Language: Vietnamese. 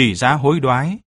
tỷ giá hối đoái.